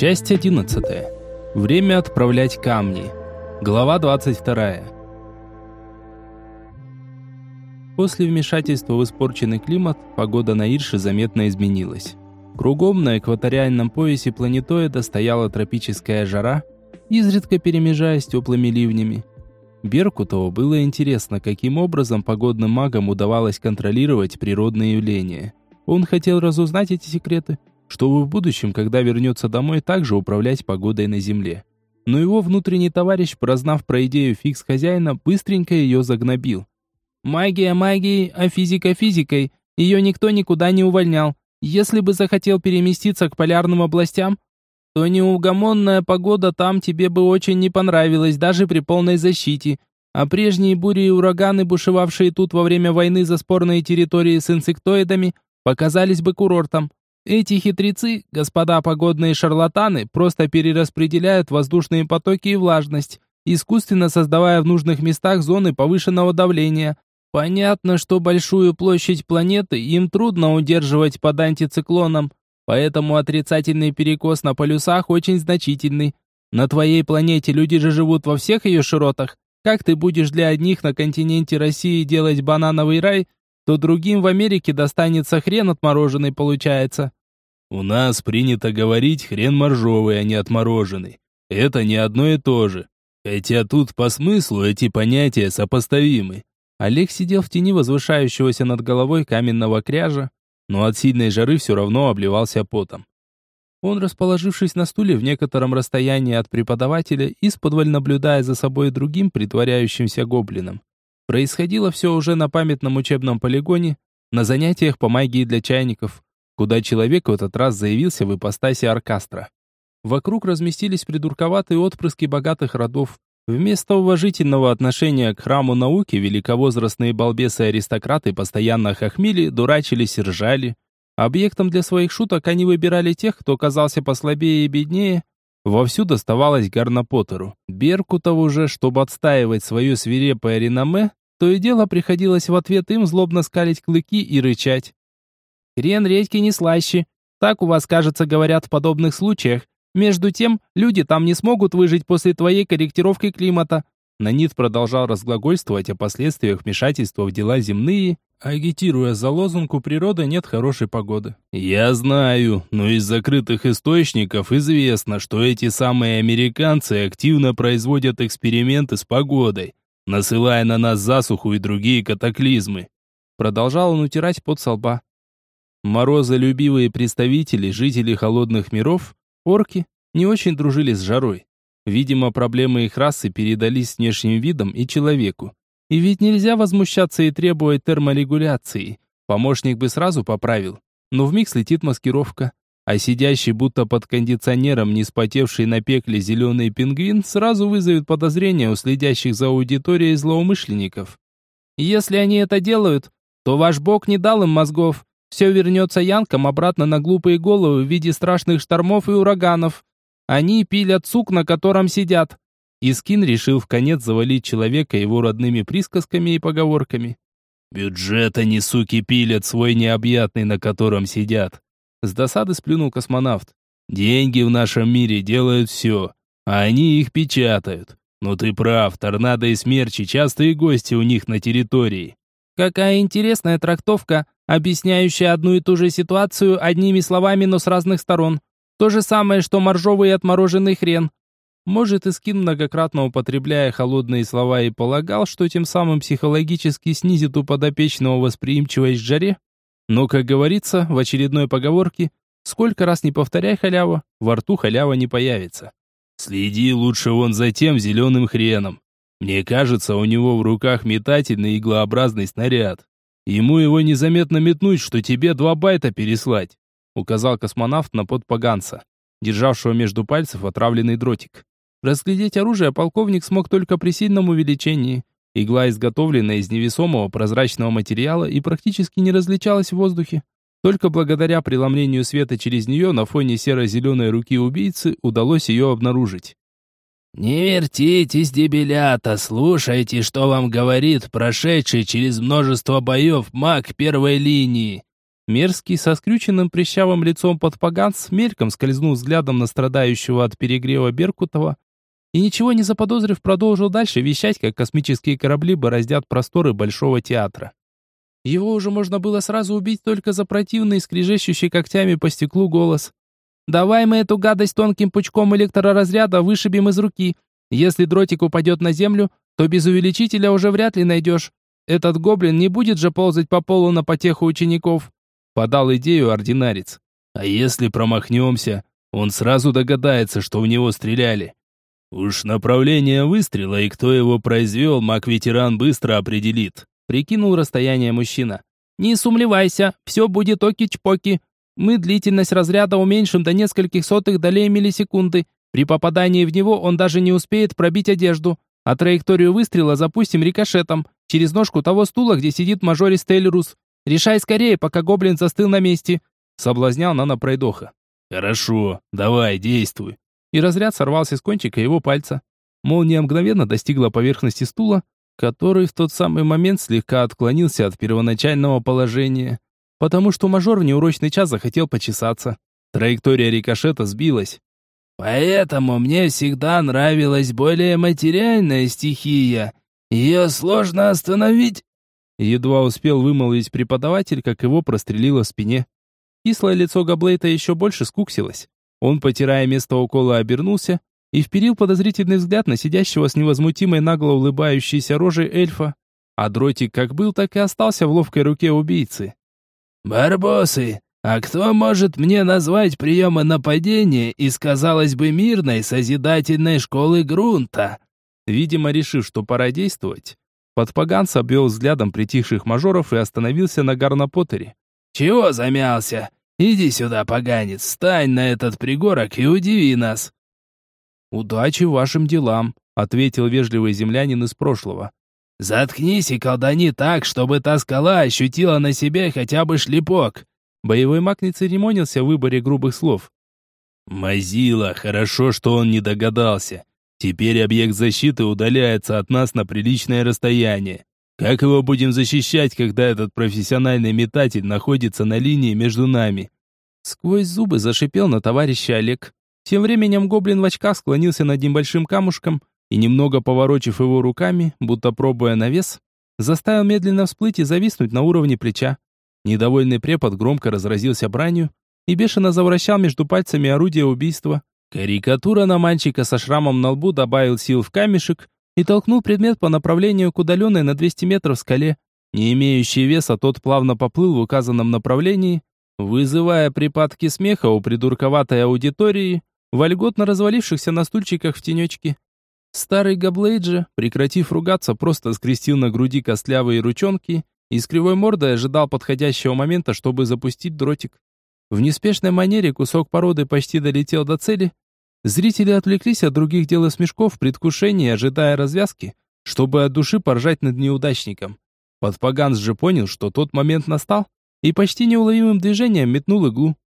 Часть 11. Время отправлять камни. Глава 22. После вмешательства в испорченный климат, погода на Ирше заметно изменилась. Кругом на экваториальном поясе планетоида стояла тропическая жара, изредка перемежаясь теплыми ливнями. Беркутову было интересно, каким образом погодным магам удавалось контролировать природные явления. Он хотел разузнать эти секреты, чтобы в будущем, когда вернется домой, также управлять погодой на Земле. Но его внутренний товарищ, прознав про идею фикс хозяина, быстренько ее загнобил. «Магия магией, а физика физикой. Ее никто никуда не увольнял. Если бы захотел переместиться к полярным областям, то неугомонная погода там тебе бы очень не понравилась, даже при полной защите. А прежние бури и ураганы, бушевавшие тут во время войны за спорные территории с инсектоидами, показались бы курортом. Эти хитрецы, господа погодные шарлатаны, просто перераспределяют воздушные потоки и влажность, искусственно создавая в нужных местах зоны повышенного давления. Понятно, что большую площадь планеты им трудно удерживать под антициклоном, поэтому отрицательный перекос на полюсах очень значительный. На твоей планете люди же живут во всех ее широтах. Как ты будешь для одних на континенте России делать банановый рай, то другим в Америке достанется хрен отмороженный получается. У нас принято говорить хрен моржовый, а не отмороженный. Это не одно и то же. Хотя тут по смыслу эти понятия сопоставимы. Олег сидел в тени возвышающегося над головой каменного кряжа, но от сильной жары все равно обливался потом. Он, расположившись на стуле в некотором расстоянии от преподавателя, исподволь наблюдая за собой другим притворяющимся гоблином. Происходило все уже на памятном учебном полигоне, на занятиях по магии для чайников, куда человек в этот раз заявился в ипостаси оркестра. Вокруг разместились придурковатые отпрыски богатых родов. Вместо уважительного отношения к храму науки великовозрастные балбесы-аристократы постоянно хохмили, дурачились и ржали. Объектом для своих шуток они выбирали тех, кто казался послабее и беднее. Вовсю доставалось Гарна Поттеру. Беркутову же, чтобы отстаивать свое свирепое реноме, то и дело приходилось в ответ им злобно скалить клыки и рычать. Хрен редьки не слаще. Так у вас, кажется, говорят в подобных случаях. Между тем, люди там не смогут выжить после твоей корректировки климата. Нанит продолжал разглагольствовать о последствиях вмешательства в дела земные, агитируя за лозунг «У природы нет хорошей погоды». «Я знаю, но из закрытых источников известно, что эти самые американцы активно производят эксперименты с погодой, насылая на нас засуху и другие катаклизмы». Продолжал он утирать под со лба. Морозолюбивые представители, жители холодных миров, орки, не очень дружили с жарой. Видимо, проблемы их расы передались внешним видом и человеку. И ведь нельзя возмущаться и требовать терморегуляции. Помощник бы сразу поправил. Но вмиг слетит маскировка. А сидящий будто под кондиционером, не спотевший на пекле зеленый пингвин, сразу вызовет подозрения у следящих за аудиторией злоумышленников. Если они это делают, то ваш бог не дал им мозгов, все вернется янкам обратно на глупые головы в виде страшных штормов и ураганов. Они пилят сук, на котором сидят. Искин решил в конец завалить человека его родными присказками и поговорками. «Бюджет они, суки, пилят свой необъятный, на котором сидят». С досады сплюнул космонавт. «Деньги в нашем мире делают все, а они их печатают. Но ты прав, торнадо и смерчи частые гости у них на территории». «Какая интересная трактовка объясняющая одну и ту же ситуацию одними словами, но с разных сторон. То же самое, что моржовый и отмороженный хрен. Может, Искин, многократно употребляя холодные слова, и полагал, что тем самым психологически снизит у подопечного восприимчивость жаре? Но, как говорится в очередной поговорке, сколько раз не повторяй халяву, во рту халява не появится. Следи лучше вон за тем зеленым хреном. Мне кажется, у него в руках метательный иглообразный снаряд. Ему его незаметно метнуть, что тебе два байта переслать», указал космонавт на подпоганца, державшего между пальцев отравленный дротик. Разглядеть оружие полковник смог только при сильном увеличении. Игла изготовлена из невесомого прозрачного материала и практически не различалась в воздухе. Только благодаря преломлению света через нее на фоне серо-зеленой руки убийцы удалось ее обнаружить. «Не вертитесь, дебилята, слушайте, что вам говорит прошедший через множество боев маг первой линии. Мерзкий, со скрюченным прищавым лицом под поганц, мельком скользнул взглядом на страдающего от перегрева Беркутова и, ничего не заподозрив, продолжил дальше вещать, как космические корабли бороздят просторы Большого театра. Его уже можно было сразу убить только за противный, скрежещущий когтями по стеклу голос. «Давай мы эту гадость тонким пучком электроразряда вышибем из руки. Если дротик упадет на землю, то без увеличителя уже вряд ли найдешь. Этот гоблин не будет же ползать по полу на потеху учеников». Подал идею ординарец. «А если промахнемся, он сразу догадается, что в него стреляли. Уж направление выстрела и кто его произвел, маг-ветеран быстро определит. Прикинул расстояние мужчина. Не сумлевайся, все будет оки-чпоки. Мы длительность разряда уменьшим до нескольких сотых долей миллисекунды. При попадании в него он даже не успеет пробить одежду. А траекторию выстрела запустим рикошетом, через ножку того стула, где сидит мажорис Телерус. Решай скорее, пока гоблин застыл на месте. Соблазнял Нана Пройдоха. Хорошо, давай, действуй и разряд сорвался с кончика его пальца. Молния мгновенно достигла поверхности стула, который в тот самый момент слегка отклонился от первоначального положения, потому что мажор в неурочный час захотел почесаться. Траектория рикошета сбилась. «Поэтому мне всегда нравилась более материальная стихия. Ее сложно остановить». Едва успел вымолвить преподаватель, как его прострелило в спине. Кислое лицо Габлейта еще больше скуксилось. Он, потирая место укола, обернулся и вперил подозрительный взгляд на сидящего с невозмутимой нагло улыбающейся рожей эльфа. А дротик как был, так и остался в ловкой руке убийцы. «Барбосы, а кто может мне назвать приемы нападения из, казалось бы, мирной созидательной школы грунта?» Видимо, решив, что пора действовать, подпаганц обвел взглядом притихших мажоров и остановился на Гарнопотере. «Чего замялся? Иди сюда, поганец, встань на этот пригорок и удиви нас. Удачи вашим делам, ответил вежливый землянин из прошлого. Заткнись и колдани так, чтобы та скала ощутила на себе хотя бы шлепок. Боевой маг не церемонился в выборе грубых слов. Мазила, хорошо, что он не догадался. Теперь объект защиты удаляется от нас на приличное расстояние. Как его будем защищать, когда этот профессиональный метатель находится на линии между нами? Сквозь зубы зашипел на товарища Олег. Тем временем гоблин в очках склонился над небольшим камушком и, немного поворочив его руками, будто пробуя на вес, заставил медленно всплыть и зависнуть на уровне плеча. Недовольный препод громко разразился бранью и бешено завращал между пальцами орудие убийства. Карикатура на мальчика со шрамом на лбу добавил сил в камешек, и толкнул предмет по направлению к удаленной на 200 метров скале. Не имеющий веса, тот плавно поплыл в указанном направлении, вызывая припадки смеха у придурковатой аудитории, вольготно развалившихся на стульчиках в тенечке. Старый Габлейджи, прекратив ругаться, просто скрестил на груди костлявые ручонки и с кривой мордой ожидал подходящего момента, чтобы запустить дротик. В неспешной манере кусок породы почти долетел до цели, Зрители отвлеклись от других дел и смешков в предвкушении, ожидая развязки, чтобы от души поржать над неудачником. Подпаганс же понял, что тот момент настал, и почти неуловимым движением метнул иглу.